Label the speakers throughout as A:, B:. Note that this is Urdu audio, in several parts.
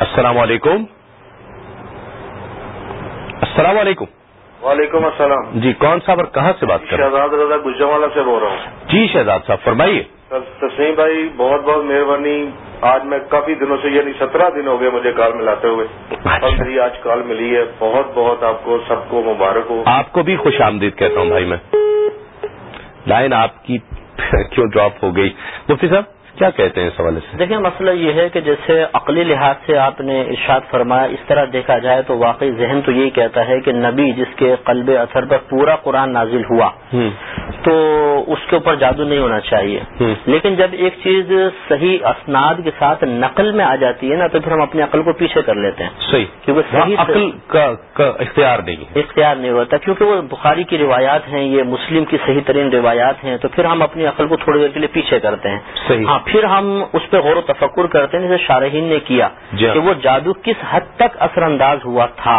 A: السلام علیکم۔ السلام علیکم۔
B: وعلیکم السلام۔
A: جی کون صاحب اور کہاں سے بات کر رہے ہیں؟
B: شہزاد رضا گجراوالا سے بول رہا ہوں۔
A: جی شہزاد صاحب فرمائیے۔
B: تسلیم بھائی بہت بہت مہربانی۔ آج میں کافی دنوں سے یعنی سترہ دن ہو گئے مجھے کال ملاتے ہوئے۔ اور میری آج کال ملی ہے۔ بہت بہت آپ کو سب کو مبارک ہو۔
A: آپ کو بھی خوش آمدید کہتا ہوں بھائی میں۔ لائن آپ کی کیوں ڈراپ ہو گئی؟ مفتی صاحب کیا کہتے ہیں اس حوالے سے؟
C: دیکھیں مسئلہ یہ ہے کہ جیسے عقلی لحاظ سے آپ نے ارشاد فرمایا اس طرح دیکھا جائے تو واقعی ذہن تو یہی کہتا ہے کہ نبی جس کے قلب اثر پر پورا قرآن نازل ہوا تو اس کے اوپر جادو نہیں ہونا چاہیے۔ لیکن جب ایک چیز صحیح اسناد کے ساتھ نقل میں آ جاتی ہے نا تو پھر ہم اپنی عقل کو پیچھے کر لیتے ہیں۔
A: صحیح۔
C: کیونکہ صحیح
A: عقل کا اختیار نہیں
C: اختیار نہیں ہوتا کیونکہ وہ بخاری کی روایات ہیں یہ مسلم کی صحیح ترین روایات ہیں تو پھر ہم اپنی عقل کو تھوڑی دیر کے لیے پیچھے کرتے ہیں۔
A: صحیح۔
C: ہاں پھر ہم اس پہ غور و تفکر کرتے ہیں جیسے شارحین نے کیا
A: جی ہاں۔
C: کہ وہ جادو کس حد تک اثر انداز ہوا تھا؟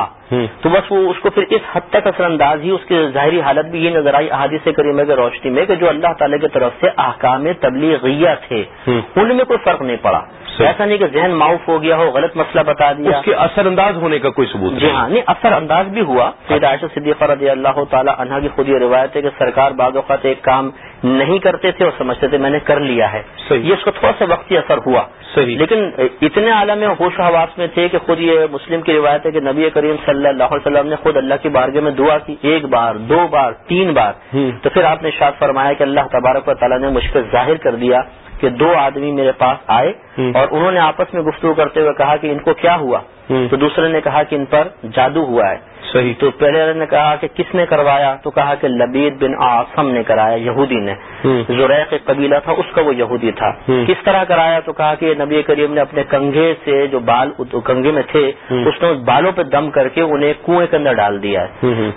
C: تو بس وہ اس کو پھر اس حد تک اثر انداز ہی اس کی ظاہری حالت بھی یہ نظر آئی احادیث کریمہ کے روشنی میں کہ جو اللہ تعالی کی طرف سے احکام تبلیغیہ تھے ان میں کوئی فرق نہیں پڑا۔ ایسا نہیں کہ ذہن معاف ہو گیا ہو غلط مسئلہ بتا دیا۔
A: اس کے اثر انداز ہونے کا کوئی ثبوت
C: جی ہاں نہیں اثر انداز بھی ہوا۔ سید عائشہ صدیقہ رضی اللہ تعالیٰ عنہ کی خود یہ روایت ہے کہ سرکار بعض اوقات ایک کام نہیں کرتے تھے اور سمجھتے تھے میں نے کر لیا ہے۔ یہ اس کو تھوڑا سا وقتی اثر ہوا۔
A: صحیح۔
C: لیکن اتنے عالم ہوش و حواس میں تھے کہ خود یہ مسلم کی روایت ہے کہ نبی کریم صلی اللہ علیہ وسلم نے خود اللہ کی بارگاہ میں دعا کی ایک بار دو بار تین بار۔ تو پھر آپ نے شاد فرمایا کہ اللہ تبارک و تعالیٰ نے مجھ پہ ظاہر کر دیا۔ کہ دو آدمی میرے پاس آئے اور انہوں نے آپس میں گفتگو کرتے ہوئے کہا کہ ان کو کیا ہوا؟ تو دوسرے نے کہا کہ ان پر جادو ہوا ہے۔
A: صحیح
C: تو پہلے نے کہا کہ کس نے کروایا؟ تو کہا کہ لبید بن آسم نے کرایا یہودی نے۔ زریق قبیلہ تھا اس کا وہ یہودی تھا۔ کس طرح کرایا؟ تو کہا کہ نبی کریم نے اپنے کنگھے سے جو بال کنگھے میں تھے اس نے بالوں پہ دم کر کے انہیں کنویں کے اندر ڈال دیا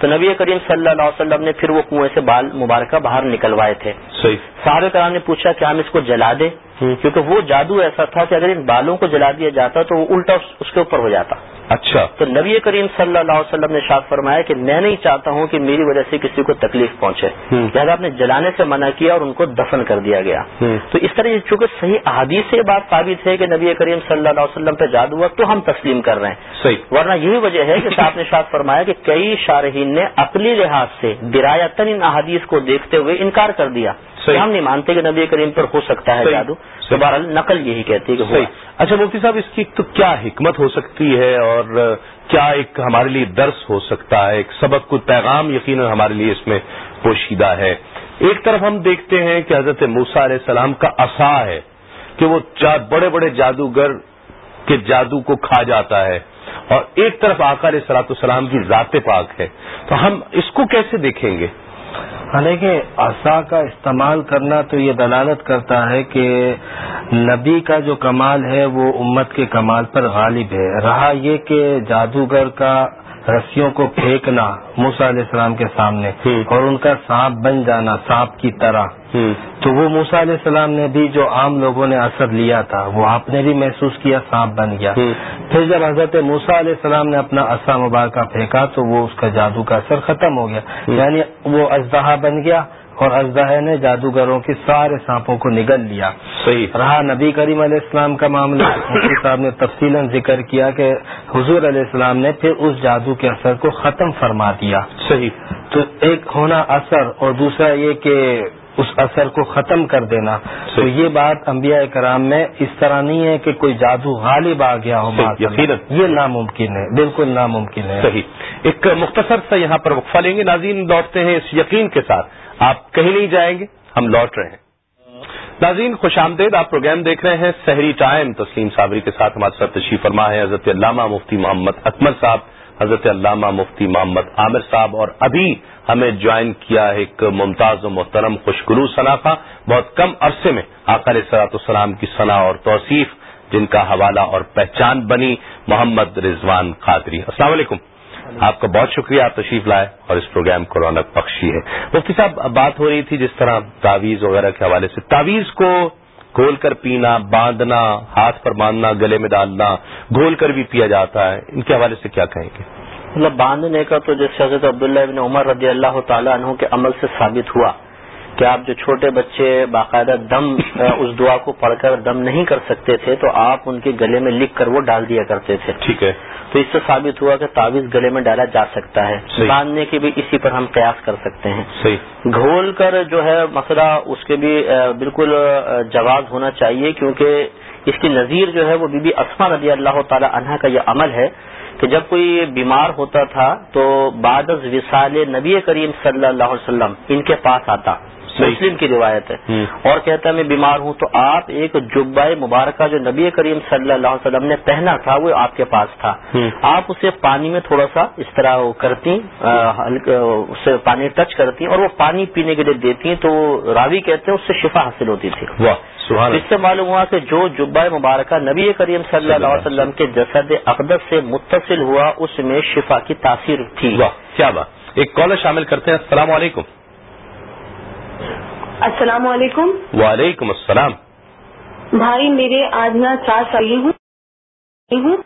C: تو نبی کریم صلی اللہ علیہ وسلم نے پھر وہ کنویں سے بال مبارکہ باہر نکلوائے تھے۔
A: صحیح۔
C: صاحب کرام نے پوچھا کہ ہم اس کو جلا دیں؟ کیونکہ وہ جادو ایسا تھا کہ اگر ان بالوں کو جلا دیا جاتا تو وہ الٹا اس کے اوپر ہو جاتا۔
A: اچھا۔
C: تو نبی کریم صلی اللہ علیہ وسلم نے شاد فرمایا کہ میں نہیں چاہتا ہوں کہ میری وجہ سے کسی کو تکلیف پہنچے۔ لہٰذا آپ نے جلانے سے منع کیا اور ان کو دفن کر دیا گیا۔ تو اس طرح چونکہ صحیح احادیث سے یہ بات ثابت ہے کہ نبی کریم صلی اللہ علیہ وسلم پہ جادو ہوا تو ہم تسلیم کر رہے ہیں۔
A: صحیح۔
C: ورنہ یہی وجہ ہے کہ آپ نے شاد فرمایا کہ کئی شارحین نے عقلی لحاظ سے برایتن ان احادیث کو دیکھتے ہوئے انکار کر دیا۔ ہم نہیں مانتے کہ نبی کریم پر ہو سکتا ہے جادو تو بہرحال نقل یہی کہتی ہے کہ
A: صحیح اچھا مفتی صاحب اس کی تو کیا حکمت ہو سکتی ہے اور کیا ایک ہمارے لیے درس ہو سکتا ہے؟ ایک سبق کو پیغام یقیناً ہمارے لیے اس میں پوشیدہ ہے۔ ایک طرف ہم دیکھتے ہیں کہ حضرت موسا علیہ السلام کا اصا ہے کہ وہ بڑے بڑے جادوگر کے جادو کو کھا جاتا ہے اور ایک طرف آقا علیہ سلاۃ السلام کی ذات پاک ہے۔ تو ہم اس کو کیسے دیکھیں گے؟
D: حالانکہ عصا کا استعمال کرنا تو یہ دلالت کرتا ہے کہ نبی کا جو کمال ہے وہ امت کے کمال پر غالب ہے۔ رہا یہ کہ جادوگر کا رسیوں کو پھینکنا موسا علیہ السلام کے سامنے اور ان کا سانپ بن جانا سانپ کی طرح۔ تو وہ موسا علیہ السلام نے بھی جو عام لوگوں نے اثر لیا تھا وہ آپ نے بھی محسوس کیا سانپ بن گیا۔ پھر جب حضرت موسا علیہ السلام نے اپنا اصا مبارکہ پھینکا تو وہ اس کا جادو کا اثر ختم ہو گیا۔ یعنی وہ اژدہا بن گیا۔ اور اژدہ نے جادوگروں کے سارے سانپوں کو نگل لیا۔
A: صحیح۔
D: رہا نبی کریم علیہ السلام کا معاملہ۔ مفتی صاحب نے تفصیل ذکر کیا کہ حضور علیہ السلام نے پھر اس جادو کے اثر کو ختم فرما دیا۔
A: صحیح۔
D: تو ایک ہونا اثر اور دوسرا یہ کہ اس اثر کو ختم کر دینا۔ تو یہ بات انبیاء کرام میں اس طرح نہیں ہے کہ کوئی جادو غالب آ گیا ہو یہ ناممکن ہے بالکل ناممکن ہے۔
A: صحیح۔ ایک مختصر سے یہاں پر وقفہ لیں گے۔ ناظرین لوٹتے ہیں اس یقین کے ساتھ۔ آپ کہیں نہیں جائیں گے، ہم لوٹ رہے ہیں۔ ناظرین، خوش آمدید، آپ پروگرام دیکھ رہے ہیں سحری ٹائم۔ تسلیم صابری کے ساتھ ہمارے ساتھ تشریف فرما ہے حضرت علامہ مفتی محمد اکمل صاحب۔ حضرت علامہ مفتی محمد عامر صاحب، اور ابھی ہمیں جوائن کیا ایک ممتاز و محترم خوشگلو صنافہ۔ بہت کم عرصے میں آخر سلاط السلام کی صلاح اور توصیف، جن کا حوالہ اور پہچان بنی محمد رضوان قادری۔ السلام علیکم۔ آپ کا بہت شکریہ، آپ تشریف لائے اور اس پروگرام کو رونق بخشی ہے۔ مفتی صاحب بات ہو رہی تھی جس طرح تعویذ وغیرہ کے حوالے سے۔ تعویذ کو گھول کر پینا، باندھنا، ہاتھ پر باندھنا، گلے میں ڈالنا، گھول کر بھی پیا جاتا ہے۔ ان کے حوالے سے کیا کہیں گے؟
C: مطلب باندھنے کا تو جیسے حضرت عبداللہ ابن عمر رضی اللہ تعالیٰ عنہ کے عمل سے ثابت ہوا۔ کہ آپ جو چھوٹے بچے باقاعدہ دم اس دعا کو پڑھ کر دم نہیں کر سکتے تھے تو آپ ان کے گلے میں لکھ کر وہ ڈال دیا کرتے تھے۔
A: ٹھیک ہے۔
C: تو اس سے ثابت ہوا کہ تعویذ گلے میں ڈالا جا سکتا ہے۔ باندھنے کی بھی اسی پر ہم قیاس کر سکتے ہیں۔ گھول کر جو ہے مسئلہ اس کے بھی بالکل جواز ہونا چاہیے کیونکہ اس کی نظیر جو ہے وہ بی بی اسما رضی اللہ تعالی عنہ کا یہ عمل ہے کہ جب کوئی بیمار ہوتا تھا تو بعد از وصال نبی کریم صلی اللہ علیہ وسلم ان کے پاس آتا۔ مسلم کی روایت ہے۔ اور کہتا ہے میں بیمار ہوں تو آپ ایک جبہ مبارکہ جو نبی کریم صلی اللہ علیہ وسلم نے پہنا تھا وہ آپ کے پاس تھا۔ آپ اسے پانی میں تھوڑا سا اس طرح کرتی اسے پانی ٹچ کرتی اور وہ پانی پینے کے لیے دیتی تو راوی کہتے ہیں اس سے شفا حاصل ہوتی تھی۔ اس سے معلوم ہوا کہ جو جبہ مبارکہ نبی کریم صلی اللہ علیہ وسلم کے جسد اقدس سے متصل ہوا اس میں شفا کی تاثیر تھی۔
A: کیا بات۔ ایک کالر شامل کرتے ہیں السلام علیکم۔
E: السلام علیکم۔
A: وعلیکم السلام۔
E: بھائی میرے آج میں چار سال ہوں۔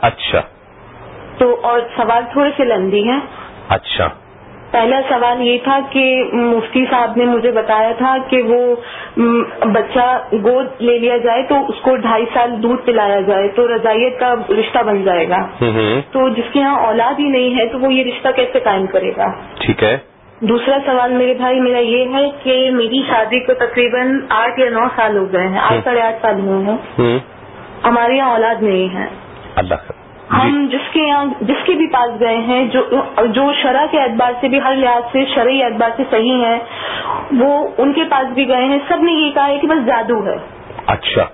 A: اچھا۔
E: تو اور سوال تھوڑے سے لمبی ہیں۔
A: اچھا۔
E: پہلا سوال یہ تھا کہ مفتی صاحب نے مجھے بتایا تھا کہ وہ بچہ گود لے لیا جائے تو اس کو ڈھائی سال دودھ پلایا جائے تو رضائیت کا رشتہ بن جائے گا۔ تو جس کے یہاں اولاد ہی نہیں ہے تو وہ یہ رشتہ کیسے قائم کرے گا؟
A: ٹھیک ہے۔
E: دوسرا سوال میرے بھائی میرا یہ ہے کہ میری شادی کو تقریباً آٹھ یا نو سال ہو گئے ہیں آٹھ ساڑھے آٹھ سال ہوئے ہیں ہمارے یہاں اولاد نہیں ہے۔
A: اللہ
E: ہم جی۔ جس کے یہاں جس کے بھی پاس گئے ہیں جو جو شرح کے اعتبار سے بھی ہر لحاظ سے شرعی اعتبار سے صحیح ہے وہ ان کے پاس بھی گئے ہیں۔ سب نے یہ کہا ہے کہ بس جادو ہے۔
A: اچھا۔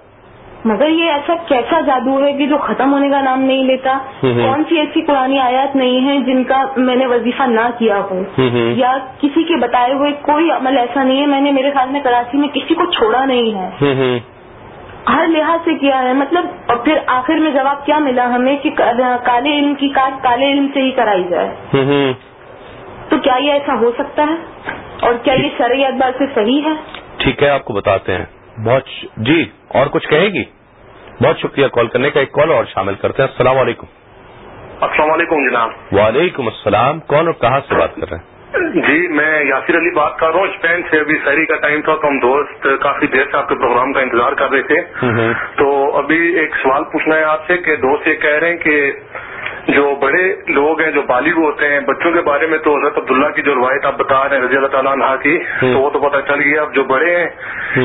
E: مگر یہ ایسا کیسا جادو ہے کہ جو ختم ہونے کا نام نہیں لیتا؟ کون سی ایسی پرانی آیات نہیں ہے جن کا میں نے وظیفہ نہ کیا ہو؟ یا کسی کے بتائے ہوئے کوئی عمل ایسا نہیں ہے؟ میں نے میرے خیال میں کراچی میں کسی کو چھوڑا نہیں ہے۔ ہر لحاظ سے کیا ہے؟ مطلب اور پھر آخر میں جواب کیا ملا ہمیں کہ کالے علم کی کاٹ کالے علم سے ہی کرائی جائے۔ تو کیا یہ ایسا ہو سکتا ہے؟ اور کیا یہ شرعی اعتبار سے صحیح ہے؟
A: ٹھیک ہے آپ کو بتاتے ہیں۔ بہت جی اور کچھ کہے گی؟ بہت شکریہ کال کرنے کا ایک کال اور شامل کرتے ہیں۔ السلام علیکم۔
F: السلام علیکم جناب۔
A: وعلیکم السلام۔ کون اور کہاں سے بات کر رہے ہیں؟
F: جی میں یاسر علی بات کر رہا ہوں۔ اسپین سے ابھی شہری کا ٹائم تھا تو ہم دوست کافی دیر سے آپ کے پروگرام کا انتظار کر رہے تھے۔ تو ابھی ایک سوال پوچھنا ہے آپ سے کہ دوست یہ کہہ رہے ہیں کہ جو بڑے لوگ ہیں جو بالغ ہوتے ہیں بچوں کے بارے میں تو حضرت عبداللہ کی جو روایت آپ بتا رہے ہیں رضی اللہ تعالیٰ عنہ کی تو وہ تو پتہ چل گیا اب جو بڑے ہیں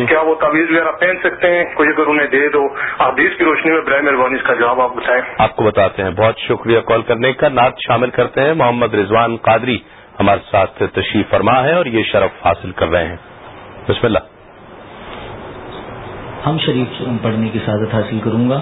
F: کیا وہ تعویذ وغیرہ پہن سکتے ہیں؟ کوئی اگر انہیں دے دو۔ حدیث کی روشنی میں برائے مہربانی اس کا جواب آپ بتائیں۔
A: آپ کو بتاتے ہیں۔ بہت شکریہ کال کرنے کا۔ نعت شامل کرتے ہیں محمد رضوان قادری۔ ہمارے ساتھ تشریف فرما ہے اور یہ شرف حاصل کر رہے ہیں۔ بسم اللہ۔
G: ہم شریف پڑھنے کی سعادت حاصل کروں گا۔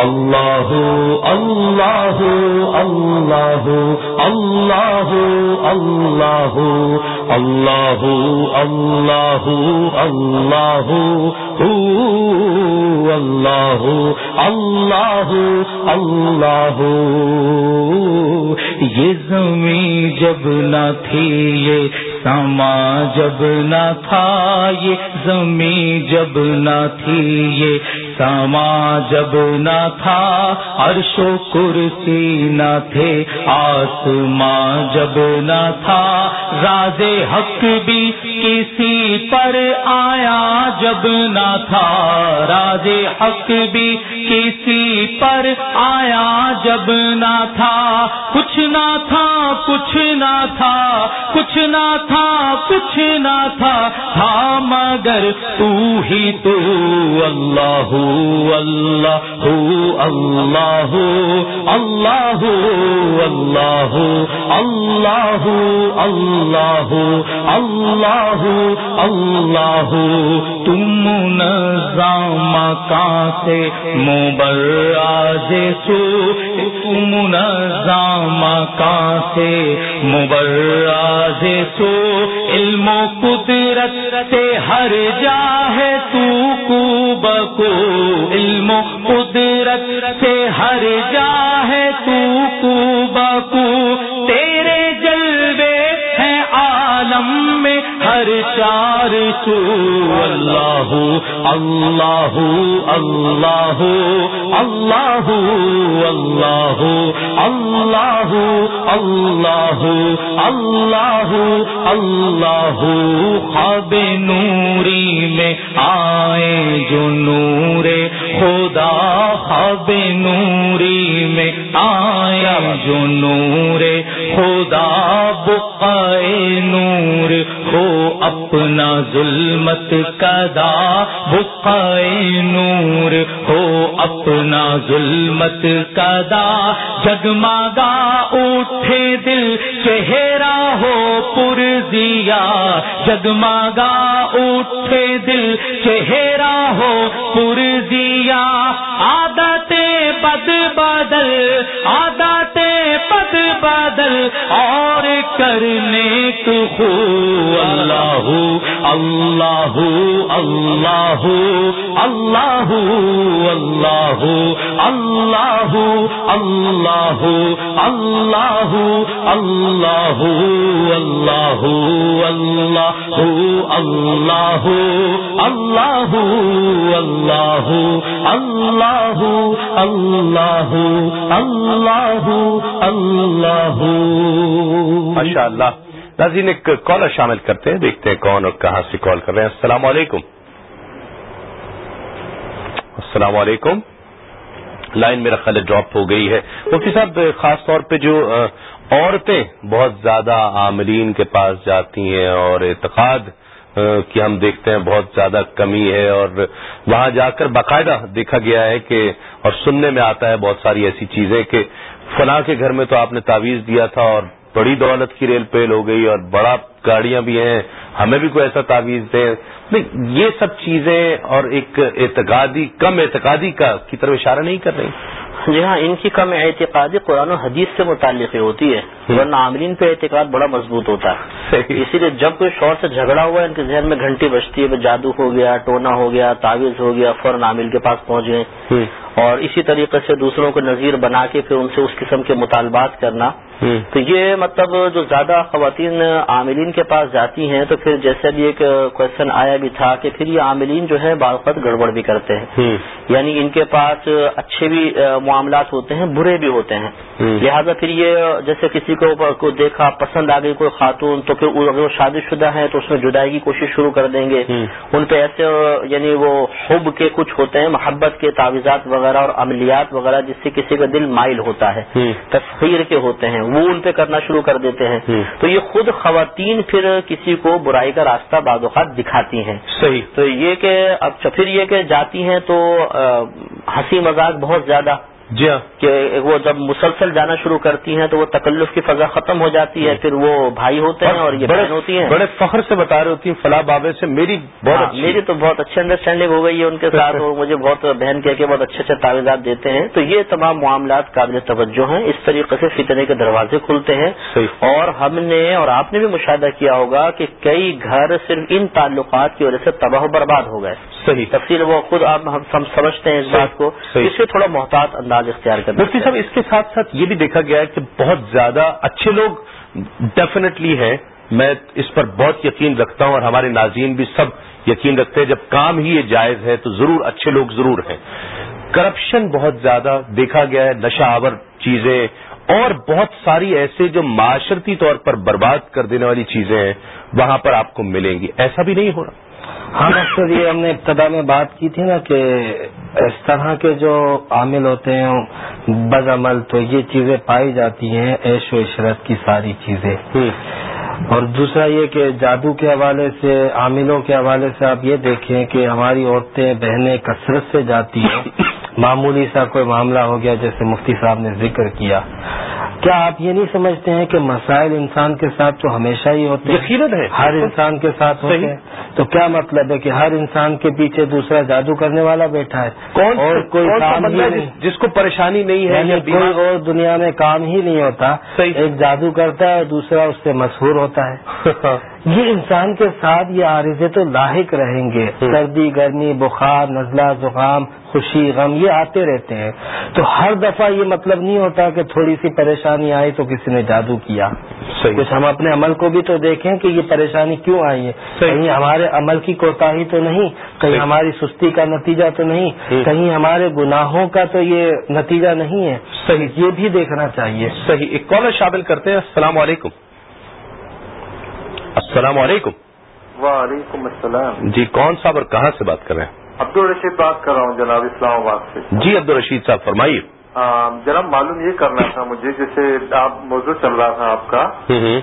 G: اللہ اللہ اللہ اللہ اللہ اللہ اللہ اللہ اللہ اللہ اللہ یہ زمین جب نہ تھی، یہ سما جب نہ تھا، یہ زمین جب نہ تھی، یہ سما جب نہ تھا عرش و کرسی نہ تھے۔ آسماں جب نہ تھا، راز حق بھی کسی پر آیا جب نہ تھا۔ راز حق بھی کسی پر آیا جب نہ تھا۔ کچھ نہ تھا، کچھ نہ تھا، کچھ نہ تھا، کچھ نہ تھا۔ تھا مگر تو ہی تو اللہ اللہ اللہ اللہ اللہ اللہ اللہ اللہ اللہ تم نظام کا سے مبراز سو تم نظام کا سے مبراز سو علم و قدرت سے ہر جا ہے تو کو بکو علم و قدرت سے ہر جا ہے تو کو بکو تیرے جلوے ہیں عالم میں ہر چار سو اللہ اللہ اللہ اللہ اللہ اللہ اللہ اللہ اللہ۔ خواب نوری میں آئے جو نور خدا، خواب نوری میں آیا جو نور خدا بقائے نور ہو اپنا ظلمت کدا بقائے نور ہو اپنا ظلمت کدا جگمگا اٹھے دل چہرہ ہو پر دیا جگمگا اٹھے دل چہرہ ہو پر دیا عادت اور کرنے کو اللہ اللہ اللہ اللہ اللہ اللہ اللہ اللہ اللہ اللہ اللہ اللہ اللہ اللہ اللہ اللہ اللہ اللہ
A: ماشاء اللہ ناظرین، ایک کالر شامل کرتے ہیں، دیکھتے ہیں کون اور کہاں سے کال کر رہے ہیں۔ السلام علیکم۔ السلام علیکم۔ لائن میرا خیال ڈراپ ہو گئی ہے۔ مفتی صاحب، خاص طور پہ جو عورتیں بہت زیادہ عاملین کے پاس جاتی ہیں اور اعتقاد کی ہم دیکھتے ہیں بہت زیادہ کمی ہے اور وہاں جا کر باقاعدہ دیکھا گیا ہے کہ، اور سننے میں آتا ہے بہت ساری ایسی چیزیں کہ، فلاں کے گھر میں تو آپ نے تعویذ دیا تھا اور بڑی دولت کی ریل پیل ہو گئی اور بڑا گاڑیاں بھی ہیں ہمیں بھی کوئی ایسا تعویذ دیں۔ یہ سب چیزیں اور ایک اعتقادی کم اعتقادی کا کی طرف اشارہ نہیں کر رہی۔
C: جی ہاں ان کی کم اعتقادی قرآن و حدیث سے متعلق ہوتی ہے ورنہ عاملین پہ اعتقاد بڑا مضبوط ہوتا ہے۔ اسی لیے جب کوئی شور سے جھگڑا ہوا ان کے ذہن میں گھنٹی بجتی ہے جادو ہو گیا ٹونا ہو گیا تعویذ ہو گیا فوراً عامل کے پاس پہنچ گئے۔ اور اسی طریقے سے دوسروں کو نظیر بنا کے پھر ان سے اس قسم کے مطالبات کرنا۔ تو یہ مطلب جو زیادہ خواتین عاملین کے پاس جاتی ہیں تو پھر جیسے بھی ایک کوشچن آیا بھی تھا کہ پھر یہ عاملین جو ہے باوقت گڑبڑ بھی کرتے ہیں۔ یعنی ان کے پاس اچھے بھی معاملات ہوتے ہیں برے بھی ہوتے ہیں۔ لہذا پھر یہ جیسے کسی کو دیکھا پسند آ گئی کوئی خاتون تو پھر اگر وہ شادی شدہ ہے تو اس میں جدائی کی کوشش شروع کر دیں گے۔ ان پہ ایسے یعنی وہ حب کے کچھ ہوتے ہیں محبت کے تعویذات وغیرہ اور عملیات وغیرہ جس سے کسی کا دل مائل ہوتا ہے تصویر کے ہوتے ہیں وہ ان پہ کرنا شروع کر دیتے ہیں۔ تو یہ خود خواتین پھر کسی کو برائی کا راستہ بعض اوقات دکھاتی ہیں۔
A: صحیح۔
C: تو یہ کہ اب پھر یہ کہ جاتی ہیں تو ہنسی مذاق بہت زیادہ
A: جی ہاں۔
C: کہ وہ جب مسلسل جانا شروع کرتی ہیں تو وہ تکلف کی فضا ختم ہو جاتی ہے پھر وہ بھائی ہوتے ہیں اور یہ بہن ہوتی ہیں۔
A: بڑے فخر سے بتا رہی ہوتی ہیں فلاح بابے سے میری بہت
C: میری تو بہت اچھی انڈرسٹینڈنگ ہو گئی ہے ان کے ساتھ وہ مجھے بہت بہن کہہ کے بہت اچھے اچھے تعویذات دیتے ہیں۔ تو یہ تمام معاملات قابل توجہ ہیں اس طریقے سے فتنے کے دروازے کھلتے ہیں۔ اور ہم نے اور آپ نے بھی مشاہدہ کیا ہوگا کہ کئی گھر صرف ان تعلقات کی وجہ سے تباہ و برباد ہو گئے۔
A: صحیح.
C: تفصیل وہ خود آپ ہم سمجھتے ہیں اس بات کو اس سے تھوڑا محتاط انداز اختیار کرتے
A: مفتی صاحب اس کے ساتھ ساتھ یہ بھی دیکھا گیا ہے کہ بہت زیادہ اچھے لوگ ڈیفینیٹلی ہیں۔ میں اس پر بہت یقین رکھتا ہوں اور ہمارے ناظرین بھی سب یقین رکھتے ہیں۔ جب کام ہی یہ جائز ہے تو ضرور اچھے لوگ ضرور ہیں۔ کرپشن بہت زیادہ دیکھا گیا ہے نشہ آور چیزیں اور بہت ساری ایسے جو معاشرتی طور پر برباد کر دینے والی چیزیں ہیں وہاں پر آپ کو ملیں گی۔ ایسا بھی نہیں ہو رہا۔
D: ہاں ڈاکٹر یہ ہم نے ابتدا میں بات کی تھی نا کہ اس طرح کے جو عامل ہوتے ہیں بد عمل تو یہ چیزیں پائی جاتی ہیں عیش و عشرت کی ساری چیزیں۔ اور دوسرا یہ کہ جادو کے حوالے سے عاملوں کے حوالے سے آپ یہ دیکھیں کہ ہماری عورتیں بہنیں کثرت سے جاتی ہیں۔ معمولی سا کوئی معاملہ ہو گیا جیسے مفتی صاحب نے ذکر کیا۔ کیا آپ یہ نہیں سمجھتے ہیں کہ مسائل انسان کے ساتھ تو ہمیشہ ہی ہوتے ہیں؟
A: یقیناً ہے۔
D: ہر انسان کے ساتھ ہوتے ہیں۔ تو کیا مطلب ہے کہ ہر انسان کے پیچھے دوسرا جادو کرنے والا بیٹھا ہے؟
A: کون
D: اور کوئی کام ہی نہیں۔
A: جس کو پریشانی نہیں ہے
D: یعنی کوئی اور دنیا میں کام ہی نہیں ہوتا۔ ایک جادو کرتا ہے دوسرا اس سے مشہور ہوتا ہے۔ یہ انسان کے ساتھ یہ عارضے تو لاحق رہیں گے۔ سردی گرمی بخار نزلہ زکام خوشی غم یہ آتے رہتے ہیں۔ تو ہر دفعہ یہ مطلب نہیں ہوتا کہ تھوڑی سی پریشانی آئی تو کسی نے جادو کیا۔ کچھ ہم اپنے عمل کو بھی تو دیکھیں کہ یہ پریشانی کیوں آئی ہے۔ کہیں ہمارے عمل کی کوتاہی تو نہیں کہیں ہماری سستی کا نتیجہ تو نہیں کہیں ہمارے گناہوں کا تو یہ نتیجہ نہیں ہے۔ صحیح۔ یہ بھی دیکھنا چاہیے۔
A: صحیح۔ ایک کالر شامل کرتے ہیں۔ السلام علیکم۔ السلام علیکم.
B: وعلیکم السلام.
A: جی کون صاحب اور کہاں سے بات کر رہے ہیں؟
B: عبد الرشید بات کر رہا ہوں جناب اسلام آباد سے.
A: جی عبد الرشید صاحب فرمائیے.
B: جناب معلوم یہ کرنا تھا مجھے جیسے آپ موضوع چل رہا تھا آپ کا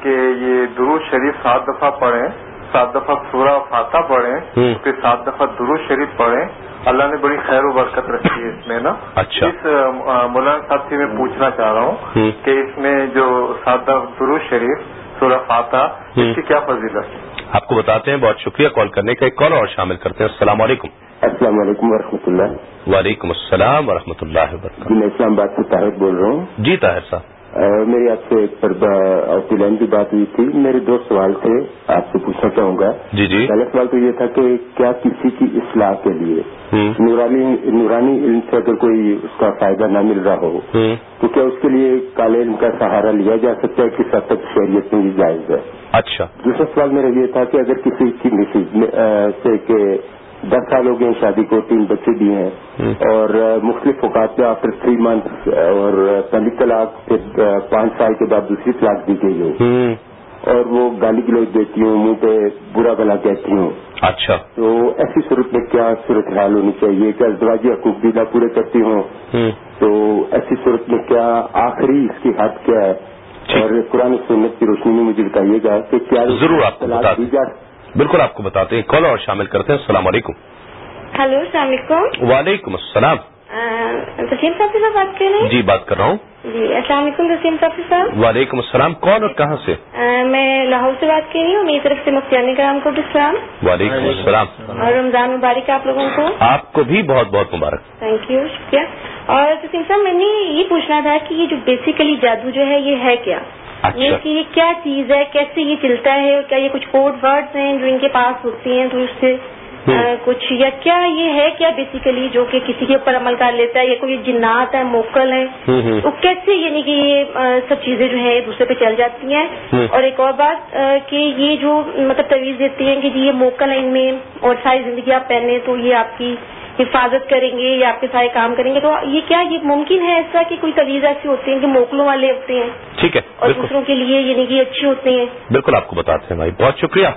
B: کہ یہ درود شریف سات دفعہ پڑھیں سات دفعہ سورہ فاتح پڑھیں پھر سات دفعہ درود شریف پڑھیں اللہ نے بڑی خیر و برکت رکھی ہے اس میں نا.
A: اچھا.
B: اس مولانا صاحب سے میں پوچھنا چاہ رہا ہوں کہ اس میں جو سات درود شریف سورہ فاتح اس کی کیا فضیلت؟ ہے
A: آپ کو بتاتے ہیں بہت شکریہ کال کرنے کا ایک کال اور شامل کرتے ہیں۔ السلام علیکم۔
H: السلام علیکم و اللہ۔
A: وعلیکم السلام و اللہ وبرکاتہ۔
H: جی میں اسلام آباد سے طاہر بول رہا ہوں۔
A: جی طاہر صاحب۔
H: میری آپ سے ایک لائن کی بات ہوئی تھی۔ میرے دو سوال تھے آپ سے پوچھنا چاہوں گا۔
A: جی جی۔
H: پہلا سوال تو یہ تھا کہ کیا کسی کی اصلاح کے لیے نورانی نورانی علم سے اگر کوئی اس کا فائدہ نہ مل رہا ہو تو کیا اس کے لیے کالے علم کا سہارا لیا جا سکتا ہے کس حد تک شہریت میں یہ جائز ہے؟
A: اچھا۔
H: دوسرا سوال میرا یہ تھا کہ اگر کسی کی مسز سے کہ دس سال ہو گئے شادی کو تین بچے بھی ہیں اور مختلف اوقات میں آفٹر تھری منتھ اور پہلی طلاق پھر پانچ سال کے بعد دوسری طلاق دی گئی ہو۔ اور وہ گالی گلوچ دیتی ہوں منہ پہ برا بلا کہتی ہوں۔
A: اچھا۔
H: تو ایسی صورت میں کیا صورت حال ہونی چاہیے؟ کیا ازدواجی حقوق بھی نہ پورے کرتی ہوں؟ تو ایسی صورت میں کیا آخری اس کی حد کیا ہے؟ اور قرآن سنت کی روشنی میں مجھے بتائیے گا کہ کیا
A: ضرور آپ دی جا بالکل آپ کو بتاتے ہیں کال اور شامل کرتے ہیں۔ السلام علیکم۔
I: ہلو السلام علیکم۔
A: وعلیکم السلام۔
I: تسیم صاحب سے بات کر رہے ہیں؟
A: جی بات کر رہا ہوں۔
I: جی السلام علیکم تسیم صاحب صاحب
A: وعلیکم السلام۔ کون اور کہاں سے؟
I: میں لاہور سے بات کر رہی ہوں میری طرف سے مفتیان کرام کو اسلام
A: وعلیکم السلام۔
I: اور رمضان مبارک آپ لوگوں کو۔
A: آپ کو بھی بہت بہت مبارک۔
I: تھینک یو شکریہ۔ اور تسیم صاحب میں نے یہ پوچھنا تھا کہ یہ جو بیسیکلی جادو جو ہے یہ ہے کیا؟
A: اچھا۔
I: کہ یہ کیا چیز ہے کیسے یہ چلتا ہے کیا یہ کچھ کوڈ ورڈز ہیں جو ان کے پاس ہوتی ہیں تو اس سے کچھ یا کیا یہ ہے کیا بیسیکلی جو کہ کسی کے اوپر عمل کر لیتا ہے یا کوئی جنات ہے موکل ہے تو کیسے یعنی کہ یہ سب چیزیں جو ہے دوسرے پہ چل جاتی ہیں؟ اور ایک اور بات کہ یہ جو مطلب تویز دیتی ہیں کہ جی یہ موکل ہے ان میں اور ساری زندگی آپ پہنے تو یہ آپ کی حفاظت کریں گے یا آپ کے سارے کام کریں گے تو یہ کیا یہ ممکن ہے ایسا کہ کوئی تویز ایسی ہوتے ہیں کہ موکلوں والے ہوتے ہیں؟
A: ٹھیک ہے
I: اور دوسروں کے لیے یعنی کہ اچھے ہوتے ہیں؟
A: بالکل آپ کو بتاتے ہیں بھائی۔ بہت شکریہ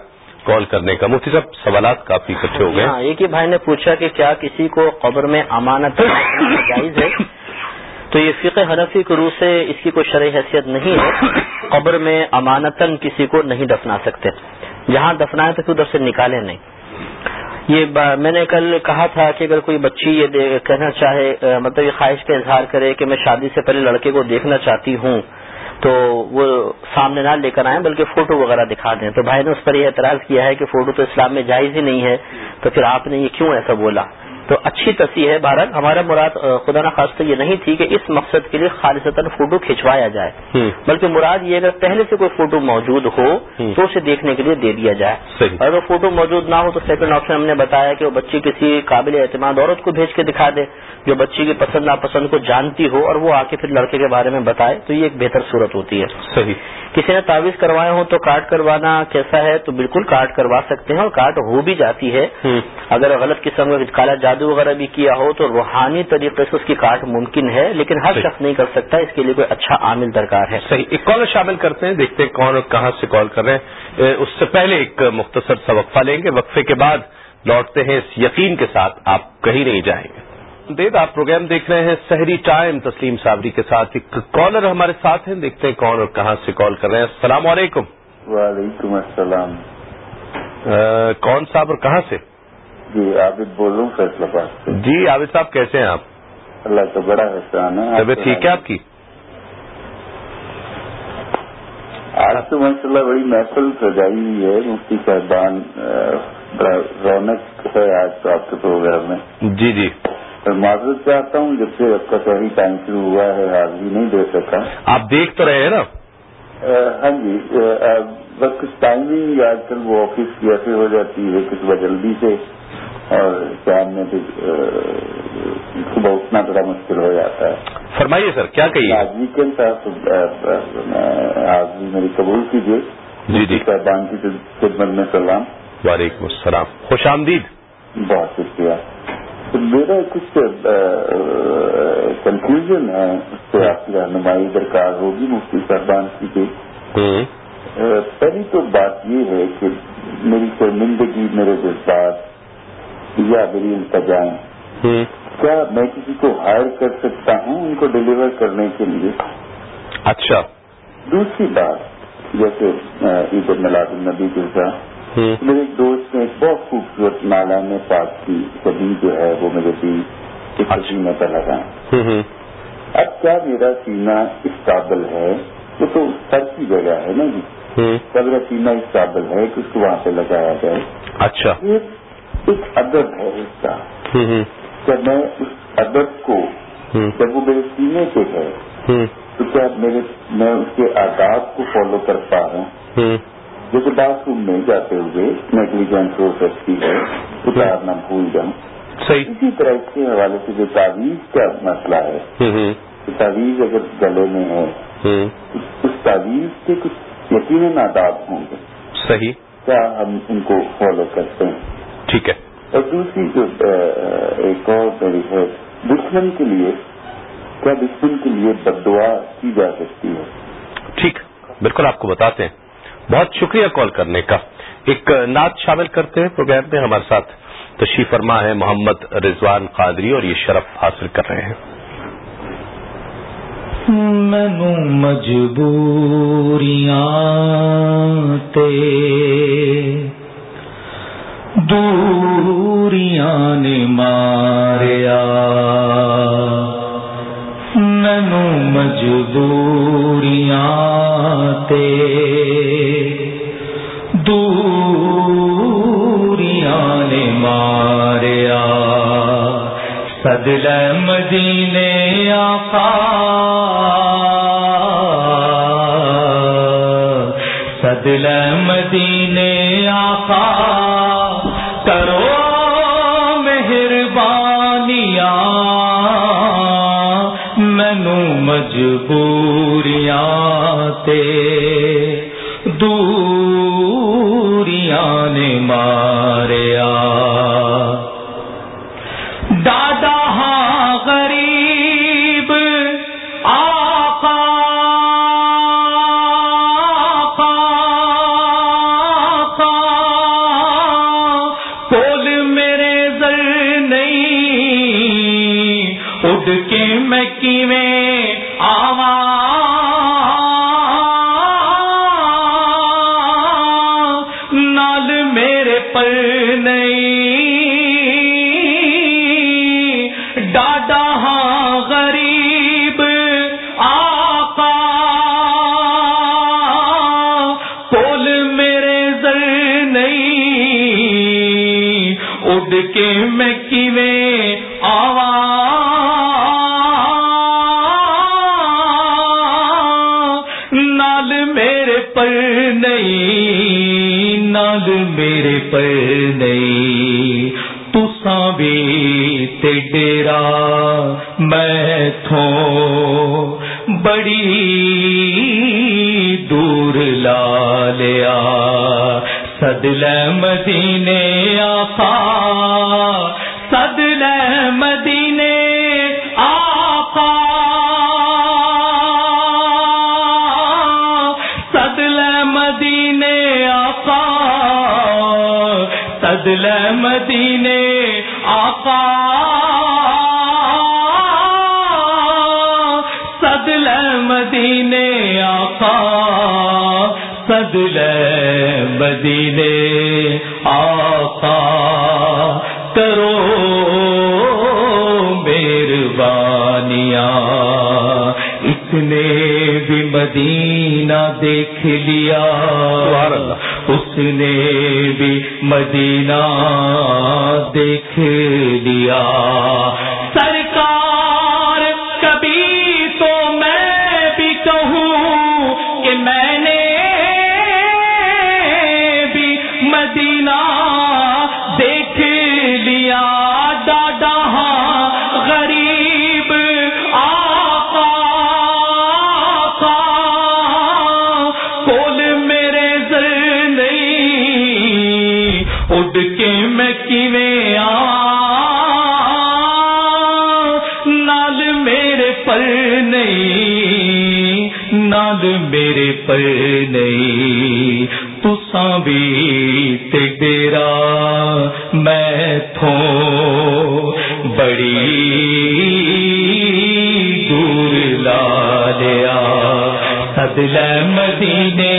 A: کال کرنے کا۔ مفتی صاحب سوالات کافی اکٹھے ہو گئے
C: ہاں ایک ہی بھائی نے پوچھا کہ کیا کسی کو قبر میں امانت جائز ہے؟ تو یہ فقہ حنفی کے روح سے اس کی کوئی شرح حیثیت نہیں ہے۔ قبر میں امانتاً کسی کو نہیں دفنا سکتے۔ جہاں دفنا ہے تو ادھر سے نکالے نہیں۔ یہ میں نے کل کہا تھا کہ اگر کوئی بچی یہ کہنا چاہے مطلب یہ خواہش کا اظہار کرے کہ میں شادی سے پہلے لڑکے کو دیکھنا چاہتی ہوں، تو وہ سامنے نہ لے کر آئیں، بلکہ فوٹو وغیرہ دکھا دیں۔ تو بھائی نے اس پر یہ اعتراض کیا ہے کہ فوٹو تو اسلام میں جائز ہی نہیں ہے، تو پھر آپ نے یہ کیوں ایسا بولا؟ تو اچھی تصیح ہے بھارت ہمارا مراد خدا نخواستہ یہ نہیں تھی کہ اس مقصد کے لیے خالصتاً فوٹو کھنچوایا جائے۔ بلکہ مراد یہ اگر پہلے سے کوئی فوٹو موجود ہو تو اسے دیکھنے کے لیے دے دیا جائے۔ اگر فوٹو موجود نہ ہو تو سیکنڈ آپشن ہم نے بتایا کہ وہ بچی کسی قابل اعتماد عورت کو بھیج کے دکھا دے۔ جو بچی کی پسند ناپسند کو جانتی ہو اور وہ آ کے پھر لڑکے کے بارے میں بتائے تو یہ ایک بہتر صورت ہوتی ہے۔
A: صحیح۔
C: کسی نے تعویذ کروائے ہوں تو کاٹ کروانا کیسا ہے؟ تو بالکل کاٹ کروا سکتے ہیں اور کاٹ ہو بھی جاتی ہے۔ اگر غلط قسم کا کالا جادو وغیرہ بھی کیا ہو تو روحانی طریقے سے اس کی کاٹ ممکن ہے لیکن ہر شخص نہیں کر سکتا اس کے لیے کوئی اچھا عامل درکار ہے۔
A: صحیح۔ ایک کال شامل کرتے ہیں دیکھتے ہیں کون اور کہاں سے کال کر رہے ہیں۔ اس سے پہلے ایک مختصر سا وقفہ لیں گے۔ وقفے کے بعد لوٹتے ہیں اس یقین کے ساتھ آپ کہیں نہیں جائیں گے۔ دید آپ پروگرام دیکھ رہے ہیں سحری ٹائم تسلیم صابری کے ساتھ ایک کالر ہمارے ساتھ ہیں۔ دیکھتے ہیں کون اور کہاں سے کال کر رہے ہیں۔ السلام علیکم۔
H: وعلیکم السلام۔
A: کون صاحب اور کہاں سے؟
H: جی عابد بول رہا ہوں فیصلہ سے۔
A: جی عابد صاحب کیسے ہیں آپ؟
H: اللہ کا بڑا احسان ہے
A: طبیعت ٹھیک ہے آپ کی؟
H: آج تو ماشاء اللہ بڑی محفل سجائی ہوئی ہے مفتی صاحبان رونق ہے آج تو آپ کے پروگرام میں۔
A: جی جی۔
H: معذرت چاہتا ہوں جب سے اب کا صحیح ٹائم شروع ہوا ہے حاضری نہیں دے سکا۔
A: آپ دیکھ تو رہے ہیں نا؟
H: ہاں جی بس کچھ ٹائمنگ آج کل وہ آفس کی ایسے ہو جاتی ہے کچھ جلدی سے اور شام میں صبح اٹھنا تھوڑا مشکل ہو جاتا ہے۔
A: فرمائیے سر کیا کہیے؟
J: ویکینڈ صاحب آج میری قبول کیجیے۔
A: جی جی۔
J: صاحبان کی خدمت میں سلام۔
A: وعلیکم السلام۔ خوش آمدید۔
J: بہت شکریہ۔ میرا کچھ کنفیوژن ہے اس سے آپ کی رہنمائی درکار ہوگی مفتی صاحبان کی بھی۔ پہلی تو بات یہ ہے کہ میری شرمندگی میرے جذبات یا میری التجائیں۔ کیا میں کسی کو ہائر کر سکتا ہوں ان کو ڈلیور کرنے کے لیے؟
A: اچھا۔
J: دوسری بات جیسے عید ملاد النبی جیسا۔ میرے ایک دوست نے بہت خوبصورت نالا میں پاک کی کبھی جو ہے وہ میرے بھی ایک سینے پر لگائیں اب کیا میرا سینا اس قابل ہے؟ وہ تو سر کی جگہ ہے نا جی۔ میرا سینا اس قابل ہے کہ اس کو وہاں پہ لگایا جائے؟
A: اچھا۔
J: ایک ادب ہے اس کا۔ جب میں اس ادب کو جب وہ میرے سینے پہ ہے تو کیا میرے میں اس کے آداب کو فالو کر پا رہا ہوں۔ جیسے باتھ روم میں جاتے ہوئے نیگلیجنس ہو سکتی ہے اتارنا بھول جاؤں اسی طرح اس کے حوالے سے جو تعویذ کا مسئلہ ہے تعویذ اگر گلے میں ہے اس تعویذ کے کچھ یقیناً آداب ہوں گے۔
A: صحیح۔
J: کیا ہم ان کو فالو کرتے ہیں؟
A: ٹھیک ہے۔
J: اور دوسری جو ایک اور میری ہے دشمن کے لیے کیا دشمن کے لیے بد دعا کی جا سکتی ہے؟
A: ٹھیک۔ بالکل آپ کو بتاتے ہیں۔ بہت شکریہ کال کرنے کا۔ ایک نعت شامل کرتے ہیں پروگرام میں ہمارے ساتھ تشریف فرما ہے محمد رضوان قادری اور یہ شرف حاصل کر رہے ہیں۔
G: مینو مجبوریاں تے دوریاں نے ماریا۔ مینو مجبوریاں تے دوریاں نے ماریا۔ سدل مدینے آقا۔ سدل مدینے آقا۔ تے بھی تے ڈیرا میں تھوں بڑی دور لا لیا سدل مدینے آقا۔ مدینے آقا کرو مہربانیاں۔ اس نے بھی مدینہ دیکھ لیا۔ اس نے بھی مدینہ پر نہیں تو بھی تیرا میں تھو بڑی دور لا لیا۔ سدل مدینے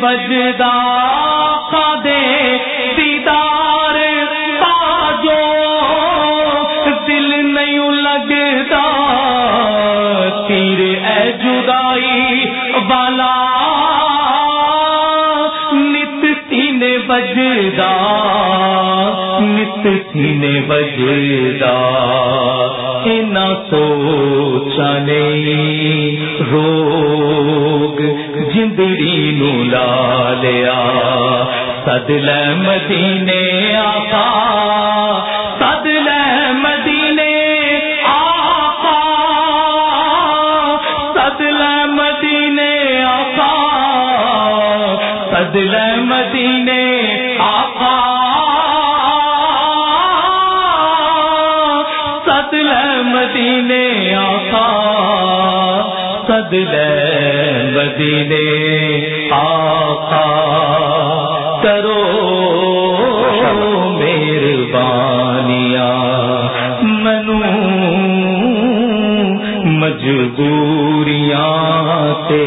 G: بجدا دے دیدار باجو، دل نہیں لگتا تیر اے جدائی والا۔ نت تین بجدا نت تین بجدا اینا سوچا نہیں۔ جندڑی نو لا لیا سدل مدینے آقا۔ سدل مدینے آقا۔ سدل مدینے آقا۔ سدل مدینے سدل مدینے، آقا کرو مہربانیاں منو مجبوریاں تے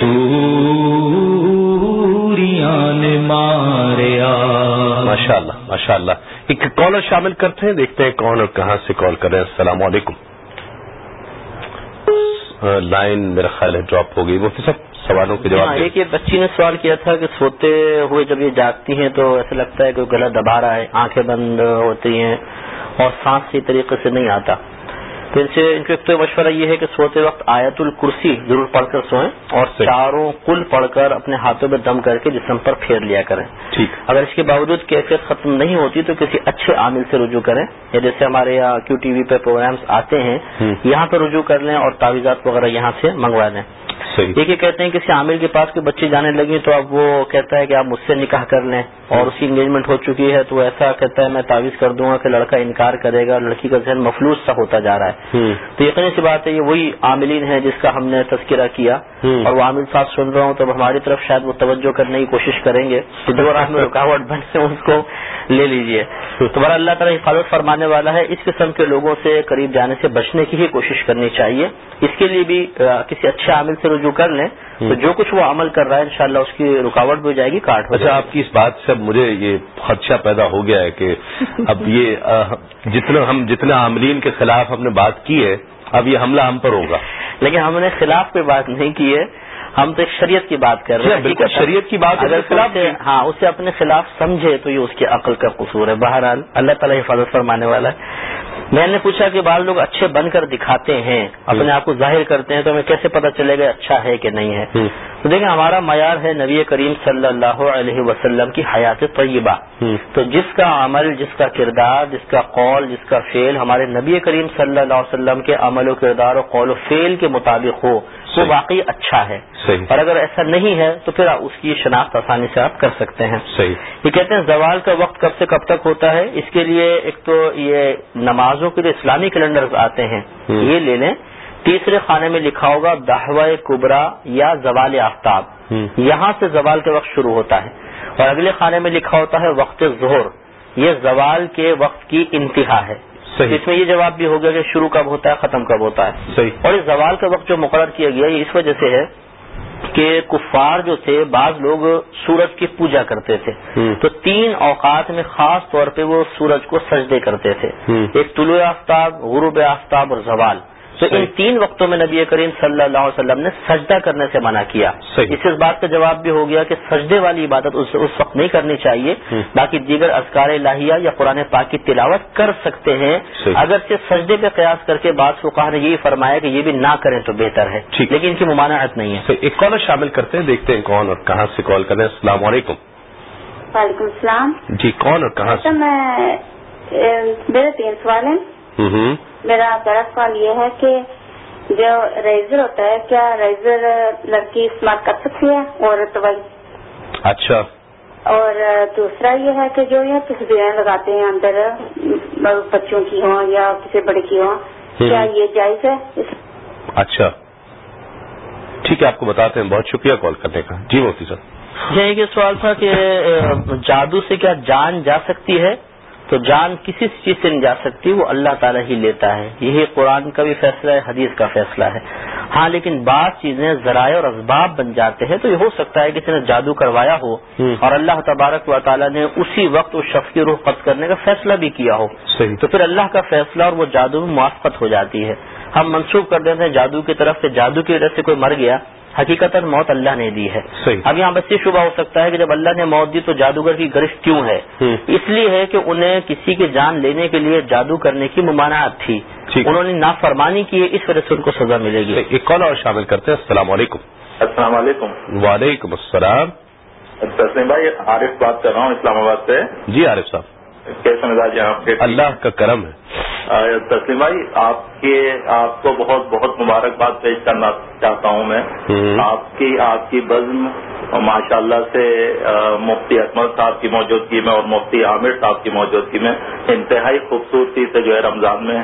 G: دوریاں نے ماریا۔
A: ماشاء اللہ ماشاء اللہ ایک کالر شامل کرتے ہیں، دیکھتے ہیں کون اور کہاں سے کال کر رہے ہیں۔ السلام علیکم۔ لائن میرا خیال ہے ڈراپ ہو گئی مفتی صاحب سوالوں کے جواب
C: ہاں،۔ ایک یہ بچی نے سوال کیا تھا کہ سوتے ہوئے جب یہ جاگتی ہیں تو ایسا لگتا ہے کہ گلا دبا رہا ہے آنکھیں بند ہوتی ہیں اور سانس صحیح طریقے سے نہیں آتا تو ان سے ان کو ایک تو مشورہ یہ ہے کہ سوتے وقت آیت الکرسی ضرور پڑھ کر سوئیں اور۔ چاروں کل پڑھ کر اپنے ہاتھوں میں دم کر کے جسم پر پھیر لیا کریں اگر اس کے باوجود کیفیت ختم نہیں ہوتی تو کسی اچھے عامل سے رجوع کریں یا جیسے ہمارے یہاں کیو ٹی وی پہ پروگرامس آتے ہیں۔ یہاں پہ رجوع کر لیں اور تعویذات وغیرہ یہاں سے منگوا لیں کہ کہتے ہیں کسی عامل کے پاس کوئی بچی جانے لگی تو اب وہ کہتا ہے کہ آپ مجھ سے نکاح کر لیں۔ اور اس کی انگیجمنٹ ہو چکی ہے تو ایسا کہتا ہے میں تعویذ کر دوں گا کہ لڑکا انکار کرے گا لڑکی کا ذہن مفلوس سا ہوتا جا رہا ہے۔ تو یقینی سی بات ہے یہ وہی عاملین ہیں جس کا ہم نے تذکرہ کیا۔ اور وہ عامل صاحب سن رہا ہوں تو ہماری طرف شاید وہ توجہ کرنے کی کوشش کریں گے۔ کہ جو میں رکاوٹ بنے اس کو لے لیجیے۔ تو بڑا اللہ تعالیٰ حفاظت فرمانے والا ہے اس قسم کے لوگوں سے قریب جانے سے بچنے کی ہی کوشش کرنی چاہیے۔ اس کے لیے بھی کسی اچھے عامل سے رجوع کر لیں تو جو کچھ وہ عمل کر رہا ہے انشاءاللہ اس کی رکاوٹ بھی ہو جائے گی کاٹ
A: اچھا آپ کی اس بات سے مجھے یہ خدشہ پیدا ہو گیا ہے کہ اب یہ جتنا ہم جتنا عاملین کے خلاف ہم نے بات کی ہے اب یہ حملہ ہم پر ہوگا۔
C: لیکن ہم نے خلاف پہ بات نہیں کی ہے۔ ہم تو ایک شریعت کی بات کر رہے ہیں
A: جی، بالکل شریعت کی بات
C: اگر
A: خلاف
C: ہاں اسے اپنے خلاف سمجھے تو یہ اس کی عقل کا قصور ہے۔ بہرحال اللہ تعالیٰ حفاظت فرمانے والا ہے۔ میں نے پوچھا کہ بعض لوگ اچھے بن کر دکھاتے ہیں اپنے آپ کو ظاہر کرتے ہیں تو ہمیں کیسے پتہ چلے گا اچھا ہے کہ نہیں ہے؟
A: ہوں۔
C: تو دیکھیں ہمارا معیار ہے نبی کریم صلی اللہ علیہ وسلم کی حیات طیبہ۔ تو جس کا عمل جس کا کردار جس کا قول جس کا فعل ہمارے نبی کریم صلی اللہ علیہ وسلم کے عمل و کردار و قول و فعل کے مطابق ہو وہ۔ واقعی اچھا ہے۔ اور اگر ایسا نہیں ہے تو پھر اس کی شناخت آسانی سے آپ کر سکتے ہیں۔ یہ کہتے ہیں زوال کا وقت کب سے کب تک ہوتا ہے؟ اس کے لیے ایک تو یہ نمازوں کے لیے اسلامی کیلنڈر آتے ہیں۔ یہ لے لیں۔ تیسرے خانے میں لکھا ہوگا دہوا کبرا یا زوال آفتاب۔ یہاں سے زوال کے وقت شروع ہوتا ہے۔ اور اگلے خانے میں لکھا ہوتا ہے وقت ظہر۔ یہ زوال کے وقت کی انتہا ہے۔
A: صحیح.
C: اس میں یہ جواب بھی ہو گیا کہ شروع کب ہوتا ہے ختم کب ہوتا ہے۔
A: صحیح.
C: اور اس زوال کا وقت جو مقرر کیا گیا یہ اس وجہ سے ہے کہ کفار جو تھے بعض لوگ سورج کی پوجا کرتے تھے۔ تو تین اوقات میں خاص طور پہ وہ سورج کو سجدے کرتے تھے۔ ایک طلوع آفتاب غروب آفتاب اور زوال۔ تو ان تین وقتوں میں نبی کریم صلی اللہ علیہ وسلم نے سجدہ کرنے سے منع کیا. اس اس بات کا جواب بھی ہو گیا کہ سجدے والی عبادت اس اس وقت نہیں کرنی چاہیے باقی دیگر ازکار الہیہ یا قرآن پاک کی تلاوت کر سکتے ہیں. اگر سے سجدے پہ قیاس کر کے بعض فقہ نے یہی فرمایا کہ یہ بھی نہ کریں تو بہتر ہے لیکن ان کی ممانعت نہیں ہے.
A: ایک کالر شامل کرتے ہیں دیکھتے ہیں کون اور کہاں سے کال کریں السلام علیکم.
K: وعلیکم السلام.
A: جی کون اور کہاں سے؟
K: میں میرے تین سوال ہیں. میرا بڑا سوال یہ ہے کہ جو ریزر ہوتا ہے کیا ریزر لڑکی استعمال کر سکتی ہے عورت وائی
A: اچھا۔
K: اور دوسرا یہ ہے کہ جو یہ تصویریں لگاتے ہیں اندر بچوں کی ہوں یا کسی بڑے کی ہوں کیا یہ جائز ہے؟
A: اچھا۔ ٹھیک ہے آپ کو بتاتے ہیں۔ بہت شکریہ کال کرنے کا۔ جی مفتی صاحب۔
C: یہ سوال تھا کہ جادو سے کیا جان جا سکتی ہے؟ تو جان کسی چیز سے نہیں جا سکتی وہ اللہ تعالیٰ ہی لیتا ہے۔ یہی قرآن کا بھی فیصلہ ہے حدیث کا فیصلہ ہے۔ ہاں لیکن بعض چیزیں ذرائع اور اسباب بن جاتے ہیں تو یہ ہو سکتا ہے کہ کسی نے جادو کروایا ہو اور اللہ تبارک و تعالیٰ نے اسی وقت اس شخص کی روح قبض کرنے کا فیصلہ بھی کیا ہو۔
A: صحیح۔
C: تو پھر اللہ کا فیصلہ اور وہ جادو میں موافقت ہو جاتی ہے۔ ہم منسوخ کر دیتے ہیں جادو کی طرف سے جادو کی وجہ سے کوئی مر گیا۔ حقیقت موت اللہ نے دی ہے۔ اب یہاں بس یہ شبہ ہو سکتا ہے کہ جب اللہ نے موت دی تو جادوگر کی گرفت کیوں ہے؟ اس لیے ہے کہ انہیں کسی کی جان لینے کے لیے جادو کرنے کی ممانعت تھی۔ انہوں نے نافرمانی کی ہے اس وجہ سے ان کو سزا ملے گی۔
A: ایک کال اور شامل کرتے ہیں۔ السلام علیکم۔
L: السلام علیکم۔
A: وعلیکم السلام۔
L: تسلیم بھائی عارف بات کر رہا ہوں اسلام آباد سے۔
A: جی عارف صاحب۔
L: کیسے مزاج ہے آپ کے
A: اللہ کا کرم
L: ہے۔ تسلیم بھائی آپ کے آپ کو بہت بہت مبارکباد پیش کرنا چاہتا ہوں میں۔ آپ کی آپ کی بزم ماشاء اللہ سے مفتی اکمل صاحب کی موجودگی میں اور مفتی عامر صاحب کی موجودگی میں انتہائی خوبصورتی سے جو ہے رمضان میں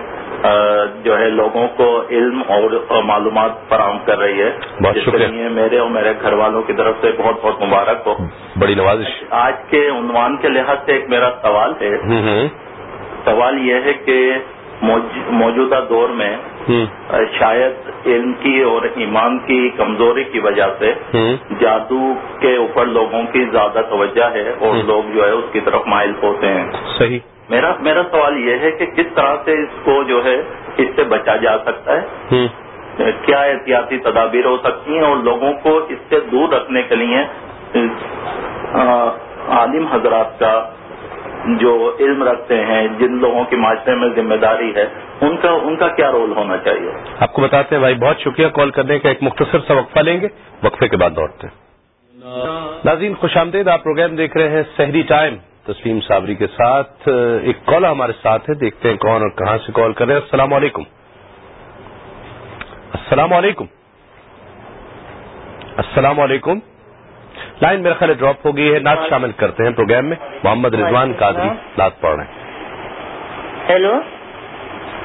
L: جو ہے لوگوں کو علم اور معلومات فراہم کر رہی ہے۔
A: بہت شکریہ۔
L: میرے اور میرے گھر والوں کی طرف سے بہت بہت مبارک ہو۔
A: بڑی نوازش۔
L: آج کے عنوان کے لحاظ سے ایک میرا سوال ہے۔ سوال یہ ہے کہ موجودہ دور میں شاید علم کی اور ایمان کی کمزوری کی وجہ سے جادو کے اوپر لوگوں کی زیادہ توجہ ہے اور لوگ جو ہے اس کی طرف مائل ہوتے ہیں۔
A: صحیح۔
L: میرا میرا سوال یہ ہے کہ کس طرح سے اس کو جو ہے اس سے بچا جا سکتا ہے؟ کیا احتیاطی تدابیر ہو سکتی ہیں اور لوگوں کو اس سے دور رکھنے کے لیے عالم حضرات کا جو علم رکھتے ہیں جن لوگوں کی معاشرے میں ذمہ داری ہے ان کا ان کا کیا رول ہونا چاہیے؟
A: آپ کو بتاتے ہیں بھائی بہت شکریہ کال کرنے کا ایک مختصر سا وقفہ لیں گے وقفے کے بعد دوڑتے ہیں۔ ناظرین خوش آمدید آپ پروگرام دیکھ رہے ہیں سحری ٹائم۔ تسلیم صابری کے ساتھ ایک کال ہمارے ساتھ ہے دیکھتے ہیں کون اور کہاں سے کال کر رہے ہیں۔ السلام علیکم۔ السلام علیکم۔ السلام علیکم۔ لائن میرا خیال ڈراپ ہو گئی ہے نعت شامل کرتے ہیں پروگرام میں۔ محمد رضوان قادری نعت پڑھ رہے ہیں۔
K: ہیلو۔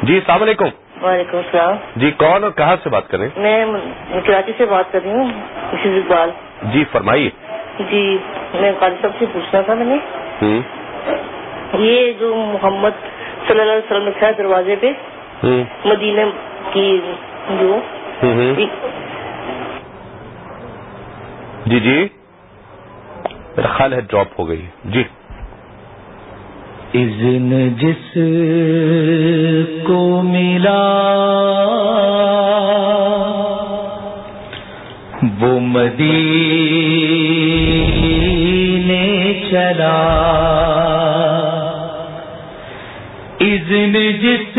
A: جی السلام علیکم۔
K: وعلیکم السلام۔
A: جی کون اور کہاں سے بات کر رہے
K: ہیں؟ میں کراچی سے بات کر رہی ہوں اقبال
A: جی فرمائیے۔
K: جی میں قادری صاحب سے پوچھنا تھا میں نے۔ یہ جو محمد صلی اللہ علیہ وسلم لکھا ہے دروازے پہ مدینہ کی جو
A: جی جی۔ میرا خیال ہے ڈراپ ہو گئی۔ جی۔
G: اذن جس کو ملا وہ مدینے چلا اذن جس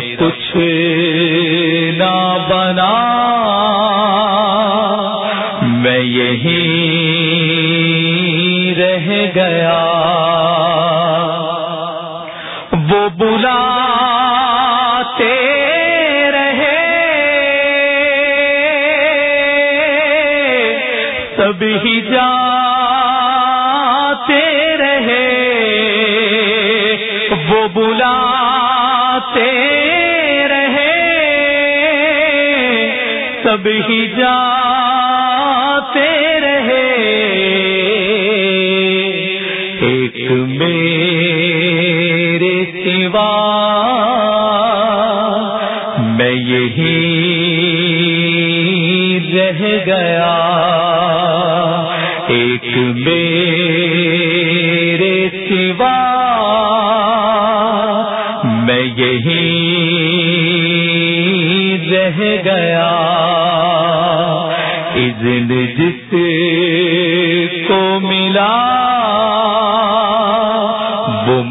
G: کچھ نہ بنا۔ میں یہی رہ گیا۔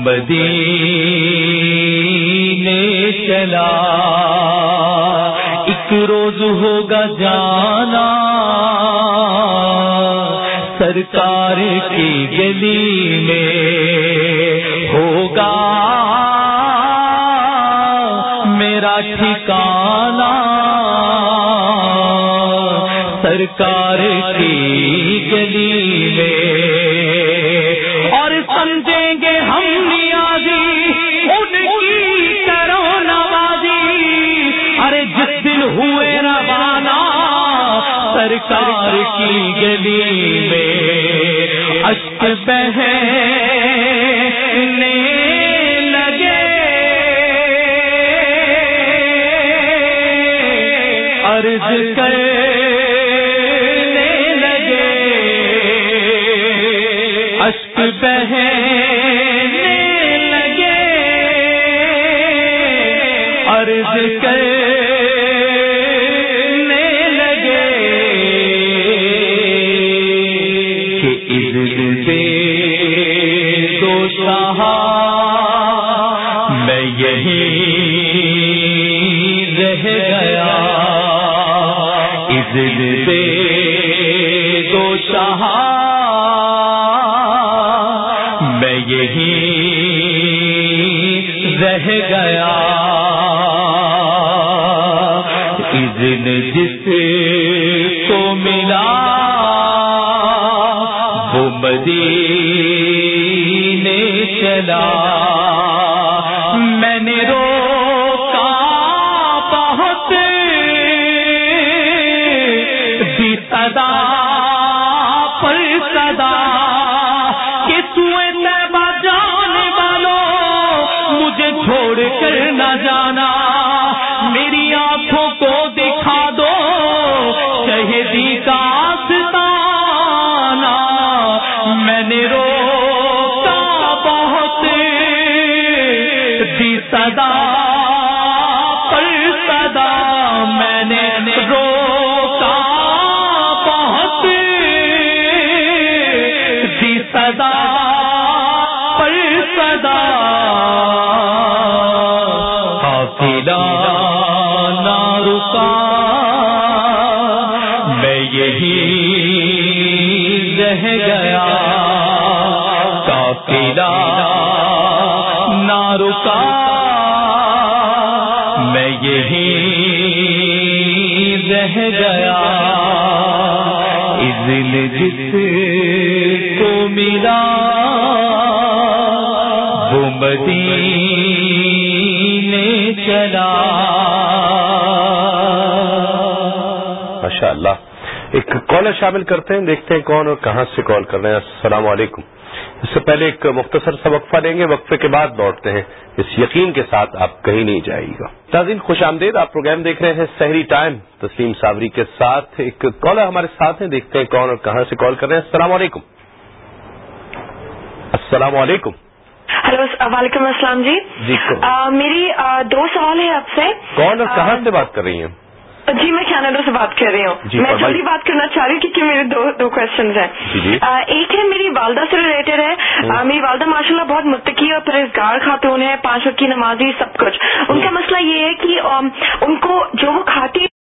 G: مدینے چلا۔ ایک روز ہوگا جانا۔ سرکار کی گلی میں ہوگا۔ میرا ٹھکانا عرض کرنے لگے۔ اشک بہنے لگے۔ عرض کرنے مسجد دے تو شاہ صدا، پر صدا میں نے روکا بہت۔ دی صدا، پر صدا۔ قافلہ نہ رکا۔ میں یہی رہ گیا۔ قافلہ نہ رکا۔ میں یہی رہ گیا۔ اذن جس کو ملا مدینے چلا۔
A: ماشاء اللہ ایک کالر شامل کرتے ہیں، دیکھتے ہیں کون اور کہاں سے کال کر رہے ہیں۔ السلام علیکم۔ اس سے پہلے ایک مختصر سا وقفہ لیں گے۔ وقفے کے بعد لوٹتے ہیں۔ اس یقین کے ساتھ آپ کہیں نہیں جائے گا۔ تازین خوش آمدید آپ پروگرام دیکھ رہے ہیں سحری ٹائم۔ تسلیم صابری کے ساتھ ایک کالر ہمارے ساتھ ہیں۔ دیکھتے ہیں کون اور کہاں سے کال کر رہے ہیں۔ السلام علیکم۔ السلام علیکم۔
M: ہلو وعلیکم السلام جی۔
A: جی
M: میری دو سوال ہے آپ سے۔
A: کون اور کہاں سے بات کر رہی ہیں؟
M: جی میں کینیڈا سے بات کر رہی ہوں۔
A: جی،
M: میں۔ جلدی بات کرنا چاہ رہی ہوں کیونکہ میرے دو دو کوشچنز ہیں۔
A: جی، جی۔
M: ایک ہے میری والدہ سے ریلیٹڈ ہے۔ آ, میری والدہ ماشاءاللہ بہت متقی اور پرہیزگار خاتون ہے پانچ وقت کی نمازی سب کچھ۔ ان کا مسئلہ یہ ہے کہ ان کو جو وہ کھاتی